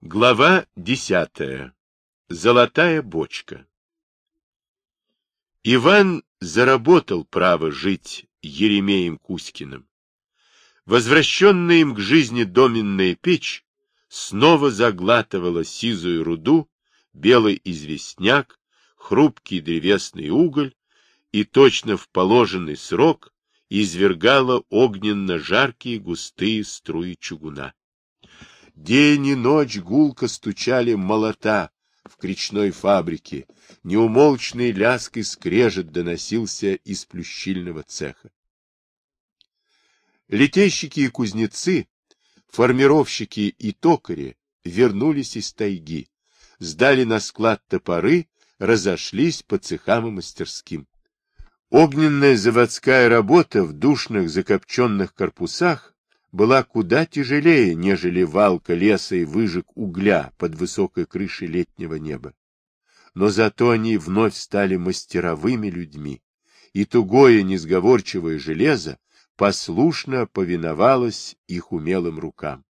Глава десятая. Золотая бочка. Иван заработал право жить Еремеем Кузькиным. Возвращенная им к жизни доменная печь снова заглатывала сизую руду, белый известняк, хрупкий древесный уголь и точно в положенный срок извергала огненно-жаркие густые струи чугуна. День и ночь гулко стучали молота в кречной фабрике, неумолчный ляск и скрежет доносился из плющильного цеха. Летейщики и кузнецы, формировщики и токари вернулись из тайги, сдали на склад топоры, разошлись по цехам и мастерским. Огненная заводская работа в душных закопченных корпусах была куда тяжелее, нежели валка леса и выжиг угля под высокой крышей летнего неба. Но зато они вновь стали мастеровыми людьми, и тугое несговорчивое железо послушно повиновалось их умелым рукам.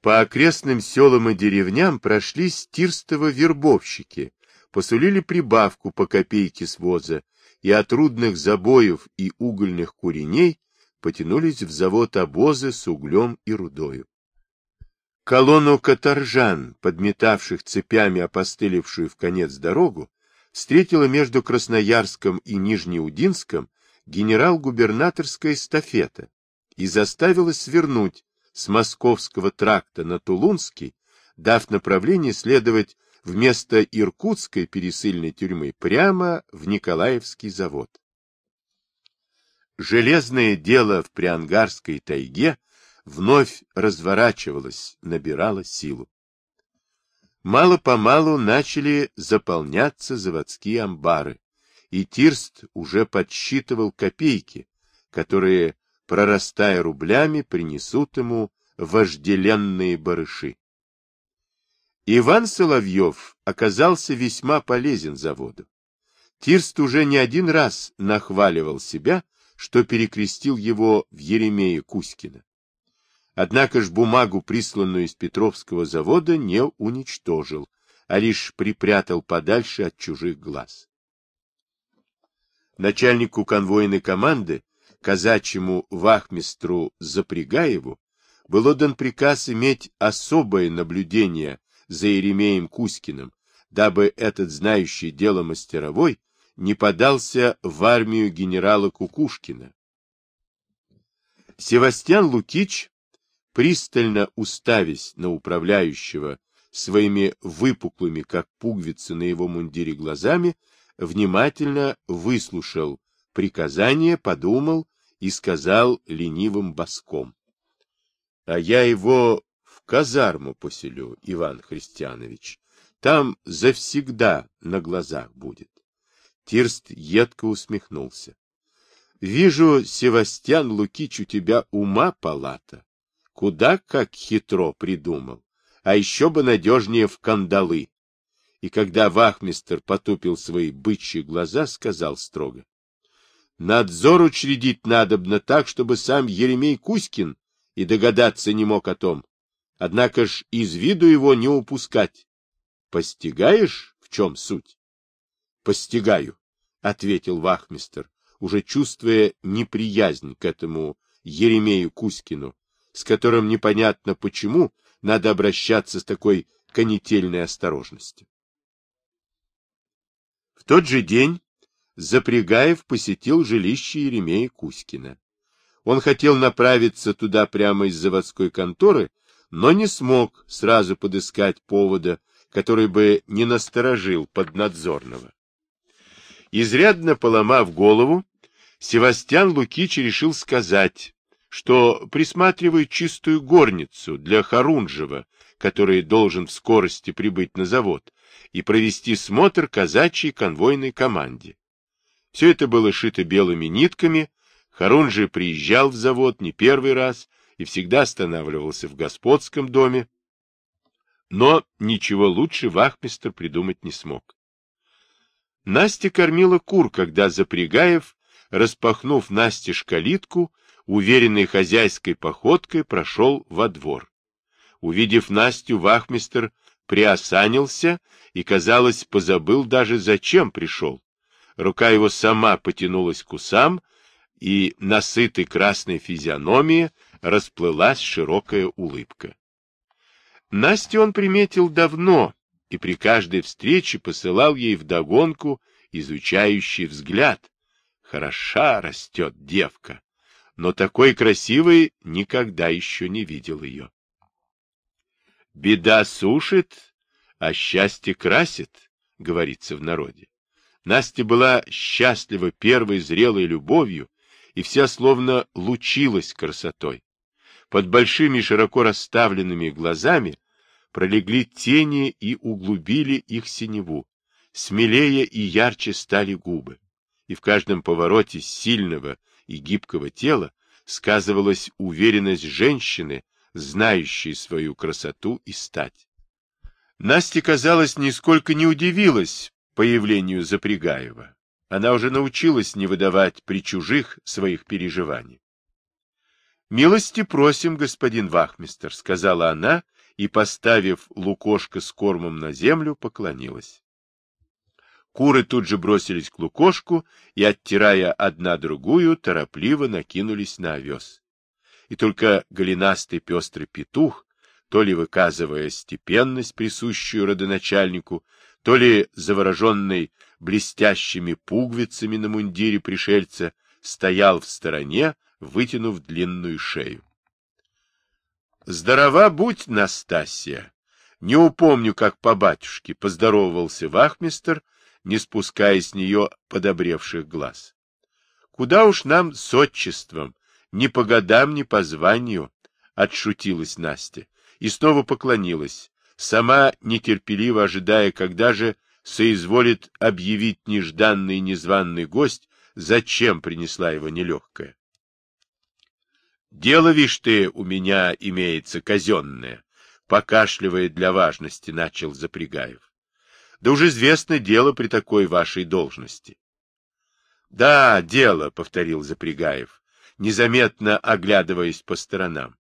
По окрестным селам и деревням прошли стирстово-вербовщики, посулили прибавку по копейке с воза, и от трудных забоев и угольных куреней потянулись в завод обозы с углем и рудою. Колонну каторжан, подметавших цепями опостылевшую в конец дорогу, встретила между Красноярском и Нижнеудинском генерал-губернаторская эстафета и заставила свернуть с московского тракта на Тулунский, дав направление следовать вместо Иркутской пересыльной тюрьмы прямо в Николаевский завод железное дело в Приангарской тайге вновь разворачивалось, набирало силу. Мало-помалу начали заполняться заводские амбары, и Тирст уже подсчитывал копейки, которые, прорастая рублями, принесут ему вожделенные барыши. Иван Соловьев оказался весьма полезен заводу. Тирст уже не один раз нахваливал себя, что перекрестил его в Еремея Кузькина. Однако ж бумагу, присланную из Петровского завода, не уничтожил, а лишь припрятал подальше от чужих глаз. Начальнику конвойной команды, казачьему вахмистру Запрягаеву, был отдан приказ иметь особое наблюдение за Еремеем Кузькиным, дабы этот знающий дело мастеровой не подался в армию генерала Кукушкина. Севастьян Лукич, пристально уставясь на управляющего своими выпуклыми, как пуговицы на его мундире глазами, внимательно выслушал приказание, подумал и сказал ленивым боском. — А я его в казарму поселю, Иван Христианович. Там завсегда на глазах будет. Тирст едко усмехнулся. — Вижу, Севастьян Лукич, у тебя ума палата. Куда как хитро придумал. А еще бы надежнее в кандалы. И когда вахмистер потупил свои бычьи глаза, сказал строго. — Надзор учредить надобно так, чтобы сам Еремей Кузькин и догадаться не мог о том. Однако ж из виду его не упускать. Постигаешь, в чем суть? Постигаю, — ответил вахмистер, уже чувствуя неприязнь к этому Еремею Кузькину, с которым непонятно почему надо обращаться с такой конетельной осторожностью. В тот же день Запрягаев посетил жилище Еремея Кузькина. Он хотел направиться туда прямо из заводской конторы, но не смог сразу подыскать повода, который бы не насторожил поднадзорного. Изрядно поломав голову, Севастьян Лукич решил сказать, что присматривает чистую горницу для Харунжева, который должен в скорости прибыть на завод, и провести смотр казачьей конвойной команде. Все это было шито белыми нитками, Харунжи приезжал в завод не первый раз и всегда останавливался в господском доме, но ничего лучше вахмистр придумать не смог. Настя кормила кур, когда Запрягаев, распахнув Насте калитку, уверенной хозяйской походкой прошел во двор. Увидев Настю, вахмистр приосанился и, казалось, позабыл даже, зачем пришел. Рука его сама потянулась к усам, и на сытой красной физиономии расплылась широкая улыбка. Настю он приметил давно и при каждой встрече посылал ей вдогонку изучающий взгляд. Хороша растет девка, но такой красивой никогда еще не видел ее. Беда сушит, а счастье красит, говорится в народе. Настя была счастлива первой зрелой любовью, и вся словно лучилась красотой. Под большими широко расставленными глазами пролегли тени и углубили их синеву. Смелее и ярче стали губы, и в каждом повороте сильного и гибкого тела сказывалась уверенность женщины, знающей свою красоту и стать. Настя, казалось, нисколько не удивилась появлению Запрягаева. Она уже научилась не выдавать при чужих своих переживаний. — Милости просим, господин вахмистер, — сказала она и, поставив лукошко с кормом на землю, поклонилась. Куры тут же бросились к лукошку и, оттирая одна другую, торопливо накинулись на овес. И только голенастый пестрый петух, то ли выказывая степенность, присущую родоначальнику, то ли завороженный блестящими пуговицами на мундире пришельца, стоял в стороне, вытянув длинную шею. Здорова будь, Настасья! Не упомню, как по батюшке поздоровался вахмистер, не спуская с нее подобревших глаз. Куда уж нам с отчеством, ни по годам, ни по званию, отшутилась Настя и снова поклонилась, сама нетерпеливо ожидая, когда же соизволит объявить нежданный незваный гость, зачем принесла его нелегкая. Дело, вишь ты, у меня имеется казенное, покашливая для важности, начал Запрягаев. Да уж известно дело при такой вашей должности. Да, дело, повторил Запрягаев, незаметно оглядываясь по сторонам.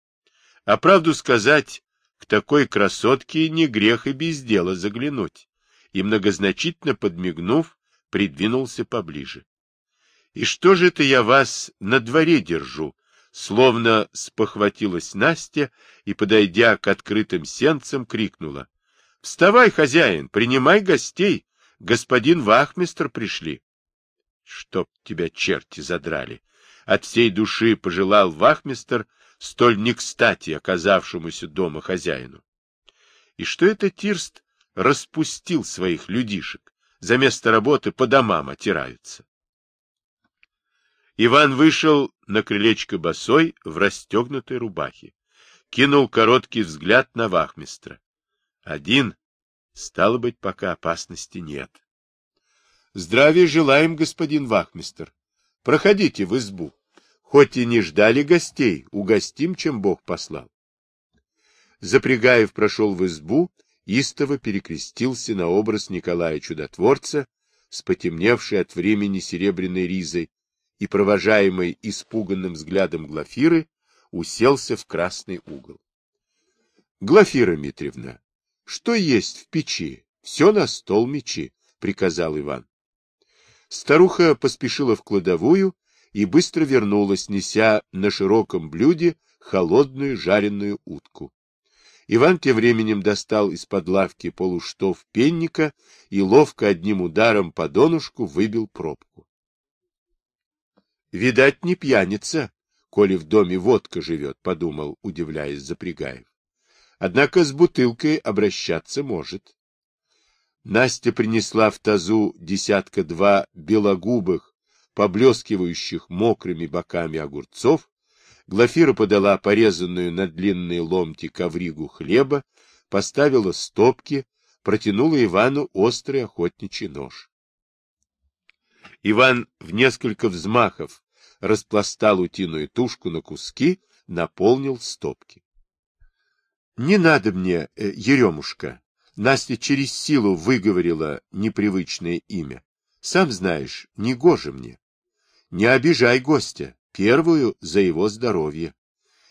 А правду сказать, к такой красотке не грех и без дела заглянуть. И многозначительно подмигнув, придвинулся поближе. И что же это я вас на дворе держу? Словно спохватилась Настя и, подойдя к открытым сенцам, крикнула. — Вставай, хозяин, принимай гостей. Господин вахмистр пришли. — Чтоб тебя черти задрали! От всей души пожелал вахмистр, столь не кстати оказавшемуся дома хозяину. И что это Тирст распустил своих людишек, за место работы по домам отираются? Иван вышел на крылечко босой в расстегнутой рубахе. Кинул короткий взгляд на вахмистра. Один. Стало быть, пока опасности нет. Здравия желаем, господин вахмистр. Проходите в избу. Хоть и не ждали гостей, угостим, чем Бог послал. Запрягаев прошел в избу, истово перекрестился на образ Николая Чудотворца с потемневшей от времени серебряной ризой, и, провожаемый испуганным взглядом Глафиры, уселся в красный угол. — Глафира Митриевна, что есть в печи? Все на стол мечи, — приказал Иван. Старуха поспешила в кладовую и быстро вернулась, неся на широком блюде холодную жареную утку. Иван тем временем достал из-под лавки полуштов пенника и ловко одним ударом по донышку выбил пробку. Видать, не пьяница, коли в доме водка живет, подумал, удивляясь Запрягаев. Однако с бутылкой обращаться может. Настя принесла в тазу десятка-два белогубых, поблескивающих мокрыми боками огурцов, Глафира подала порезанную на длинные ломти ковригу хлеба, поставила стопки, протянула Ивану острый охотничий нож. Иван в несколько взмахов распластал утиную тушку на куски, наполнил стопки. — Не надо мне, э, Еремушка. Настя через силу выговорила непривычное имя. Сам знаешь, не гоже мне. Не обижай гостя, первую за его здоровье.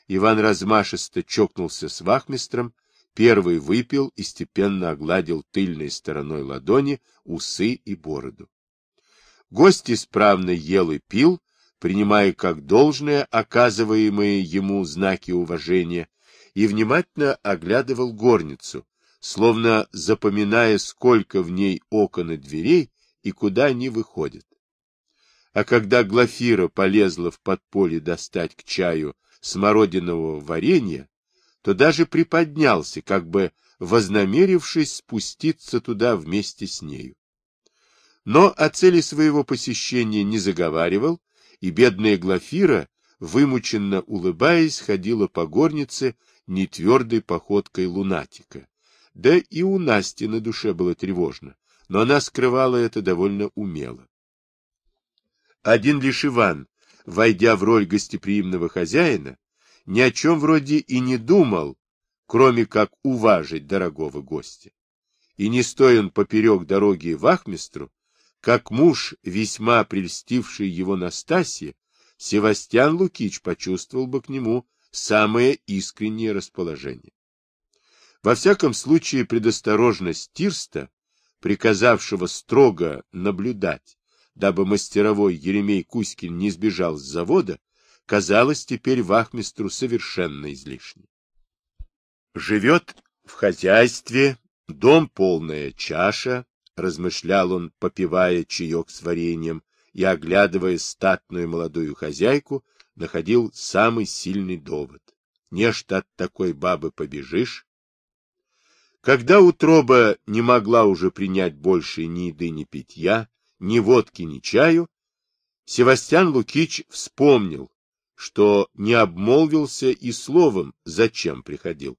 Иван размашисто чокнулся с вахмистром, первый выпил и степенно огладил тыльной стороной ладони усы и бороду. Гость исправно ел и пил, принимая как должное оказываемые ему знаки уважения, и внимательно оглядывал горницу, словно запоминая, сколько в ней окон и дверей и куда они выходят. А когда Глафира полезла в подполье достать к чаю смородинового варенья, то даже приподнялся, как бы вознамерившись спуститься туда вместе с нею. Но о цели своего посещения не заговаривал, и бедная Глафира, вымученно улыбаясь, ходила по горнице нетвердой походкой лунатика. Да и у Насти на душе было тревожно, но она скрывала это довольно умело. Один лишь Иван, войдя в роль гостеприимного хозяина, ни о чем вроде и не думал, кроме как уважить дорогого гостя. И не стоя он поперек дороги вахмистру, как муж, весьма прельстивший его Настасье, Севастьян Лукич почувствовал бы к нему самое искреннее расположение. Во всяком случае, предосторожность Тирста, приказавшего строго наблюдать, дабы мастеровой Еремей Кузькин не сбежал с завода, казалось теперь вахмистру совершенно излишней. Живет в хозяйстве, дом полная чаша, размышлял он, попивая чаек с вареньем и, оглядывая статную молодую хозяйку, находил самый сильный довод. Нечто от такой бабы побежишь. Когда утроба не могла уже принять больше ни еды, ни питья, ни водки, ни чаю, Севастьян Лукич вспомнил, что не обмолвился и словом, зачем приходил.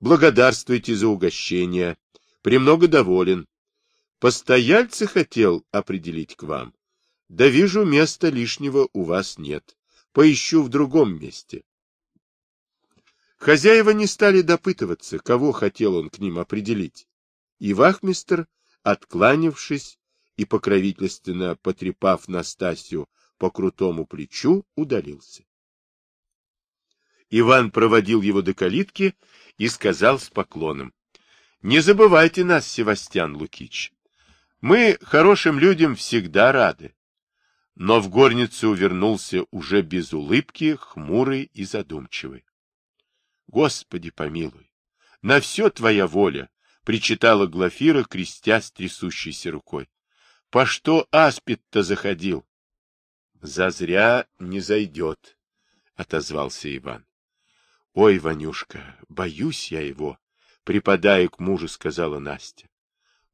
Благодарствуйте за угощение, премного доволен. Постояльца хотел определить к вам. Да вижу, места лишнего у вас нет. Поищу в другом месте. Хозяева не стали допытываться, кого хотел он к ним определить. И вахмистр, откланившись и покровительственно потрепав Настасью по крутому плечу, удалился. Иван проводил его до калитки и сказал с поклоном. — Не забывайте нас, Севастьян Лукич. Мы хорошим людям всегда рады. Но в горницу вернулся уже без улыбки, хмурый и задумчивый. Господи помилуй! На все твоя воля! — причитала Глафира, крестясь трясущейся рукой. — По что аспид-то заходил? — Зазря не зайдет, — отозвался Иван. — Ой, Ванюшка, боюсь я его, — припадая к мужу, сказала Настя.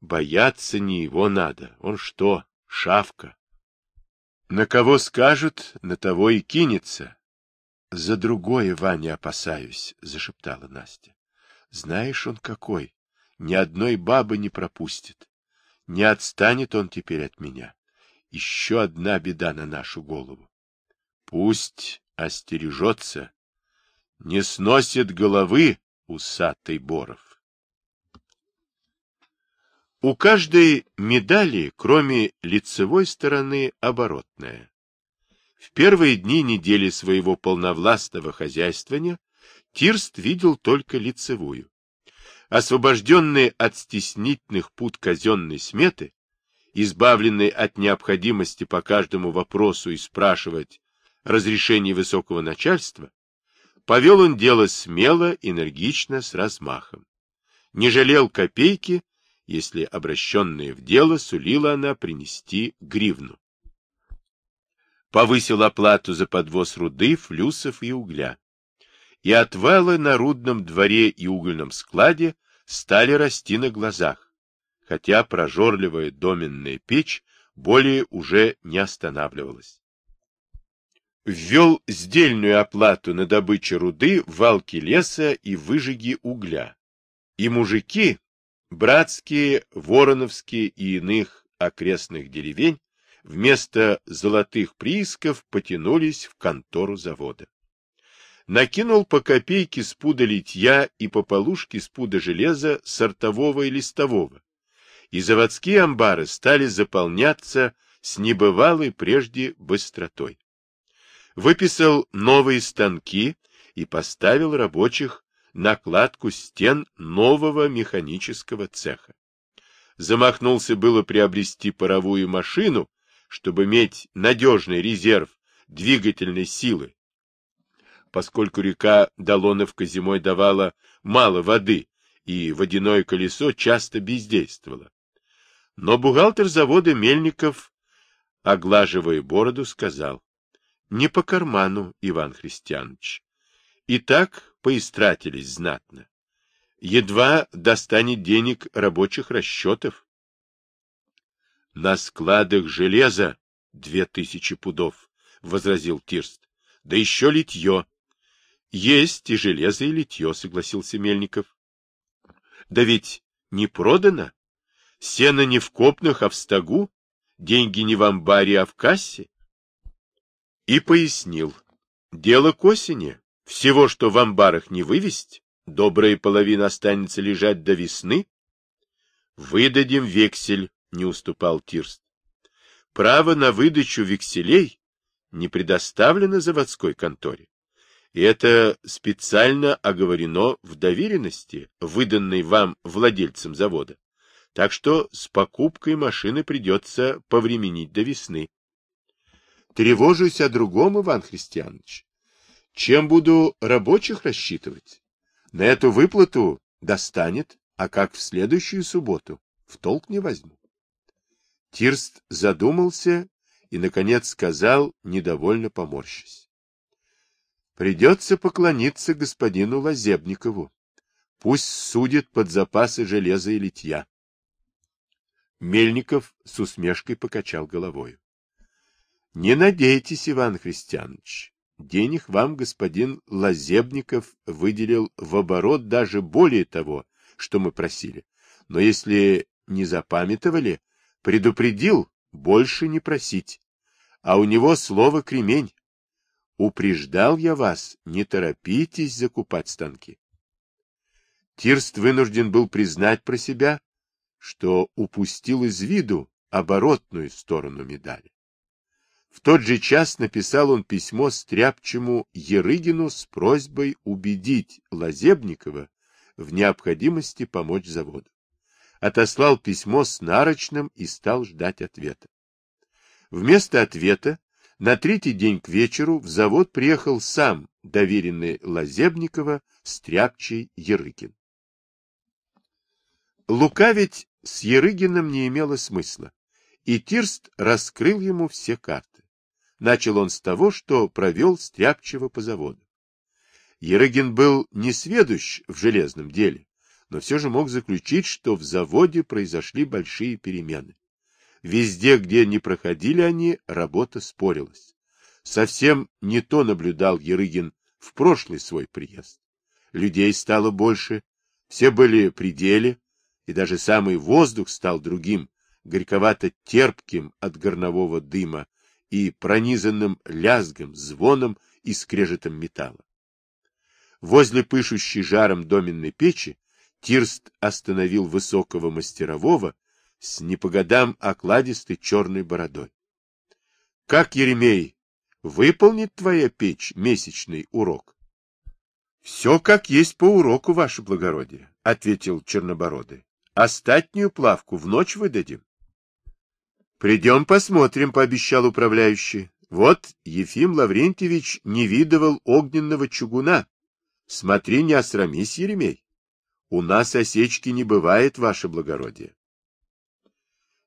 Бояться не его надо. Он что, шавка? На кого скажут, на того и кинется. За другое, Ваня, опасаюсь, — зашептала Настя. Знаешь, он какой. Ни одной бабы не пропустит. Не отстанет он теперь от меня. Еще одна беда на нашу голову. Пусть остережется. Не сносит головы усатый Боров. У каждой медали, кроме лицевой стороны, оборотная. В первые дни недели своего полновластного хозяйствования Тирст видел только лицевую. Освобожденный от стеснительных пут казенной сметы, избавленный от необходимости по каждому вопросу и спрашивать разрешение высокого начальства, повел он дело смело, энергично, с размахом. Не жалел копейки, если обращенная в дело сулила она принести гривну. Повысил оплату за подвоз руды, флюсов и угля. И отвалы на рудном дворе и угольном складе стали расти на глазах, хотя прожорливая доменная печь более уже не останавливалась. Ввел сдельную оплату на добычу руды, валки леса и выжиги угля. И мужики, братские, вороновские и иных окрестных деревень вместо золотых приисков потянулись в контору завода. Накинул по копейке с пуда литья и по полушке с пуда железа сортового и листового, и заводские амбары стали заполняться с небывалой прежде быстротой. Выписал новые станки и поставил рабочих на кладку стен нового механического цеха. Замахнулся было приобрести паровую машину, чтобы иметь надежный резерв двигательной силы, поскольку река Долоновка зимой давала мало воды, и водяное колесо часто бездействовало. Но бухгалтер завода Мельников, оглаживая бороду, сказал, не по карману, Иван Христианович. И так поистратились знатно. Едва достанет денег рабочих расчетов. На складах железа две тысячи пудов, — возразил Тирст. Да еще литье. Есть и железо, и литье, — согласился Мельников. Да ведь не продано. Сено не в копнах, а в стогу. Деньги не в амбаре, а в кассе. И пояснил. Дело к осени. Всего, что в амбарах не вывесть, добрая половина останется лежать до весны. Выдадим вексель, не уступал Тирст. Право на выдачу векселей не предоставлено заводской конторе. И это специально оговорено в доверенности, выданной вам владельцем завода. Так что с покупкой машины придется повременить до весны. Тревожусь о другом, Иван Христианович. Чем буду рабочих рассчитывать? На эту выплату достанет, а как в следующую субботу, в толк не возьму. Тирст задумался и, наконец, сказал, недовольно поморщись. Придется поклониться господину Лазебникову. Пусть судит под запасы железа и литья. Мельников с усмешкой покачал головой. Не надейтесь, Иван Христианович. Денег вам господин Лазебников выделил в оборот даже более того, что мы просили. Но если не запамятовали, предупредил больше не просить. А у него слово кремень. Упреждал я вас, не торопитесь закупать станки. Тирст вынужден был признать про себя, что упустил из виду оборотную сторону медали. В тот же час написал он письмо стряпчему Ерыгину с просьбой убедить Лазебникова в необходимости помочь заводу. Отослал письмо с нарочным и стал ждать ответа. Вместо ответа на третий день к вечеру в завод приехал сам доверенный Лазебникова стряпчий Ерыгин. Лукавить с Ерыгиным не имело смысла, и Тирст раскрыл ему все карты. Начал он с того, что провел стряпчиво по заводу. Ерыгин был несведущ в железном деле, но все же мог заключить, что в заводе произошли большие перемены. Везде, где не проходили они, работа спорилась. Совсем не то наблюдал Ерыгин в прошлый свой приезд. Людей стало больше, все были при деле, и даже самый воздух стал другим, горьковато-терпким от горнового дыма и пронизанным лязгом, звоном и скрежетом металла. Возле пышущей жаром доменной печи Тирст остановил высокого мастерового с не по годам окладистой черной бородой. — Как, Еремей, выполнит твоя печь месячный урок? — Все как есть по уроку, ваше благородие, — ответил Чернобородый. — Остатнюю плавку в ночь выдадим. — Придем посмотрим, — пообещал управляющий. Вот Ефим Лаврентьевич не видывал огненного чугуна. Смотри, не осрамись, Еремей. У нас осечки не бывает, ваше благородие.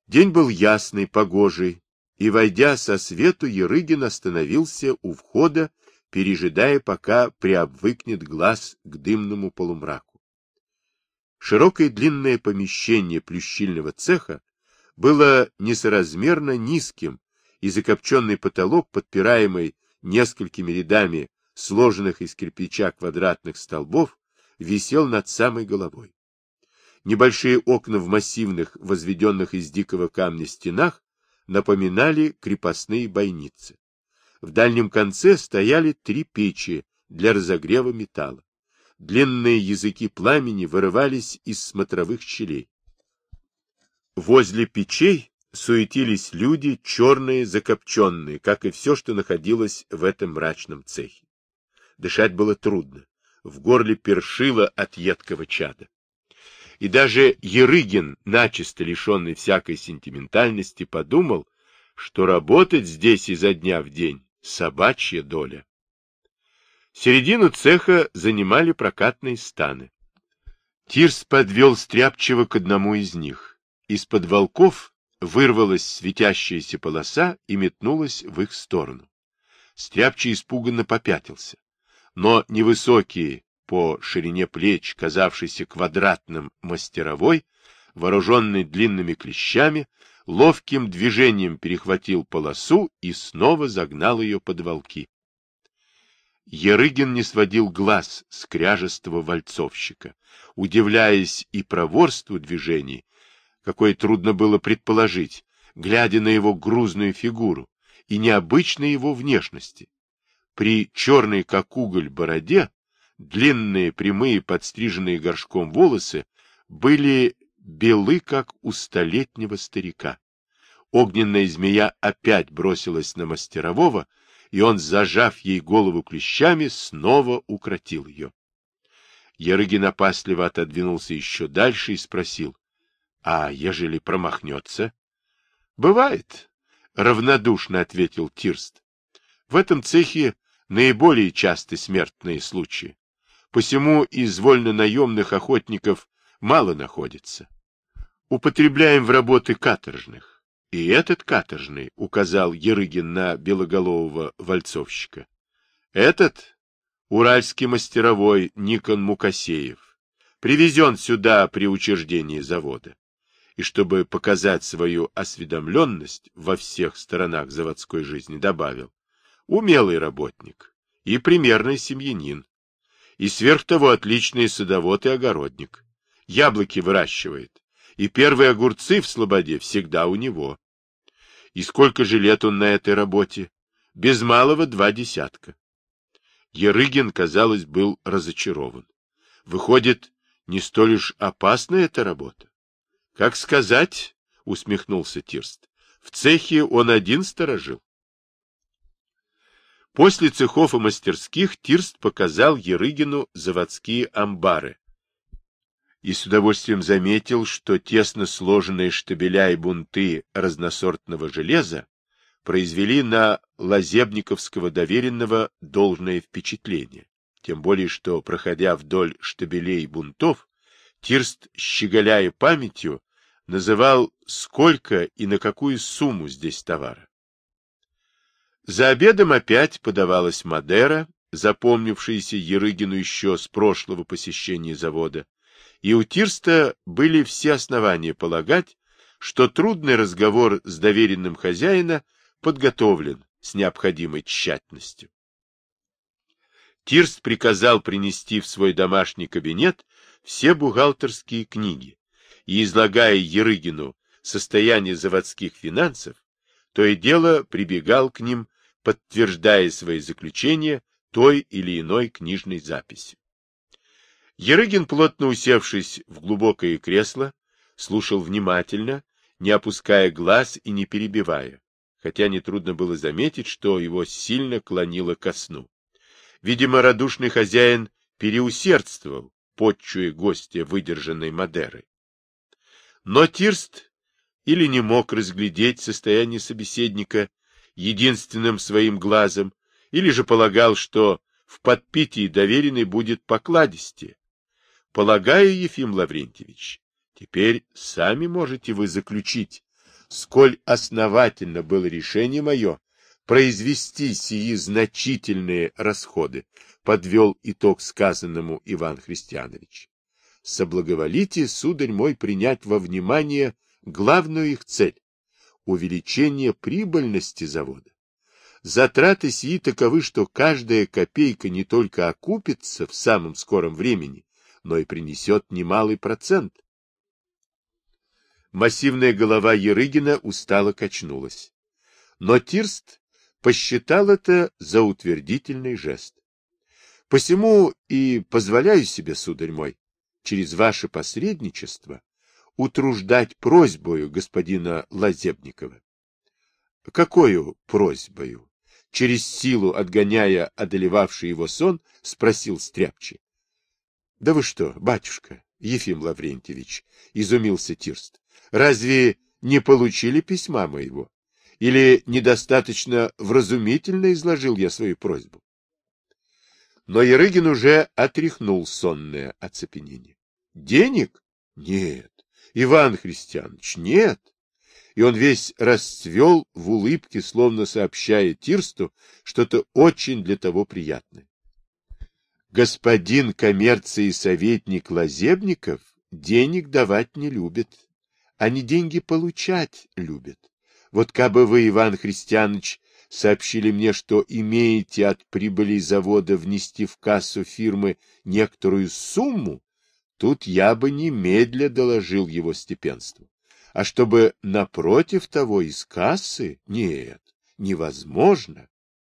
День был ясный, погожий, и, войдя со свету, Ерыгин остановился у входа, пережидая, пока приобвыкнет глаз к дымному полумраку. Широкое длинное помещение плющильного цеха было несоразмерно низким, и закопченный потолок, подпираемый несколькими рядами сложенных из кирпича квадратных столбов, висел над самой головой. Небольшие окна в массивных, возведенных из дикого камня стенах, напоминали крепостные бойницы. В дальнем конце стояли три печи для разогрева металла. Длинные языки пламени вырывались из смотровых щелей. Возле печей суетились люди, черные, закопченные, как и все, что находилось в этом мрачном цехе. Дышать было трудно. В горле першило от едкого чада. И даже Ерыгин, начисто лишенный всякой сентиментальности, подумал, что работать здесь изо дня в день — собачья доля. Середину цеха занимали прокатные станы. Тирс подвел Стряпчего к одному из них. Из-под волков вырвалась светящаяся полоса и метнулась в их сторону. Стряпчий испуганно попятился. Но невысокий по ширине плеч, казавшийся квадратным мастеровой, вооруженный длинными клещами, ловким движением перехватил полосу и снова загнал ее под волки. Ерыгин не сводил глаз с кряжестого вальцовщика, удивляясь и проворству движений, какое трудно было предположить, глядя на его грузную фигуру и необычной его внешности. При черной, как уголь, бороде длинные, прямые, подстриженные горшком волосы были белы, как у столетнего старика. Огненная змея опять бросилась на мастерового, и он, зажав ей голову клещами, снова укротил ее. Ярыгин опасливо отодвинулся еще дальше и спросил, — А ежели промахнется? — Бывает, — равнодушно ответил Тирст. — В этом цехе наиболее часты смертные случаи. Посему из вольно-наемных охотников мало находится. Употребляем в работы каторжных. И этот каторжный указал Ерыгин на белоголового вальцовщика. Этот уральский мастеровой Никон Мукасеев привезен сюда при учреждении завода. И чтобы показать свою осведомленность во всех сторонах заводской жизни, добавил, умелый работник и примерный семьянин, и сверх того отличный садовод и огородник, яблоки выращивает, и первые огурцы в Слободе всегда у него. И сколько же лет он на этой работе? Без малого два десятка. Ерыгин, казалось, был разочарован. Выходит, не столь уж опасна эта работа. Как сказать, усмехнулся Тирст, в цехе он один сторожил. После цехов и мастерских Тирст показал Ерыгину заводские амбары, и с удовольствием заметил, что тесно сложенные штабеля и бунты разносортного железа произвели на Лазебниковского доверенного должное впечатление. Тем более, что, проходя вдоль штабелей бунтов, Тирст, щеголяя памятью, называл, сколько и на какую сумму здесь товара. За обедом опять подавалась Мадера, запомнившаяся Ерыгину еще с прошлого посещения завода, и у Тирста были все основания полагать, что трудный разговор с доверенным хозяина подготовлен с необходимой тщательностью. Тирст приказал принести в свой домашний кабинет все бухгалтерские книги и, излагая Ерыгину состояние заводских финансов, то и дело прибегал к ним, подтверждая свои заключения той или иной книжной записью. Ерыгин, плотно усевшись в глубокое кресло, слушал внимательно, не опуская глаз и не перебивая, хотя нетрудно было заметить, что его сильно клонило ко сну. Видимо, радушный хозяин переусердствовал, подчуя гостя выдержанной Мадерой. Но Тирст или не мог разглядеть состояние собеседника единственным своим глазом, или же полагал, что в подпитии доверенный будет покладистее, Полагаю, Ефим Лаврентьевич, теперь сами можете вы заключить, сколь основательно было решение мое произвести сии значительные расходы, подвел итог сказанному Иван Христианович. Соблаговолите, сударь мой, принять во внимание главную их цель — увеличение прибыльности завода. Затраты сии таковы, что каждая копейка не только окупится в самом скором времени, но и принесет немалый процент. Массивная голова Ерыгина устало качнулась. Но Тирст посчитал это за утвердительный жест. Посему и позволяю себе, сударь мой, через ваше посредничество утруждать просьбою господина Лазебникова. — Какою просьбою? через силу отгоняя одолевавший его сон, спросил стряпчий. — Да вы что, батюшка, Ефим Лаврентьевич, — изумился Тирст, — разве не получили письма моего? Или недостаточно вразумительно изложил я свою просьбу? Но Ерыгин уже отряхнул сонное оцепенение. — Денег? Нет. Иван Христианович, нет. И он весь расцвел в улыбке, словно сообщая Тирсту что-то очень для того приятное. Господин коммерции советник Лазебников денег давать не любит. Они деньги получать любят. Вот кабы вы, Иван Христианович, сообщили мне, что имеете от прибыли завода внести в кассу фирмы некоторую сумму, тут я бы немедля доложил его степенству. А чтобы напротив того из кассы, нет, невозможно.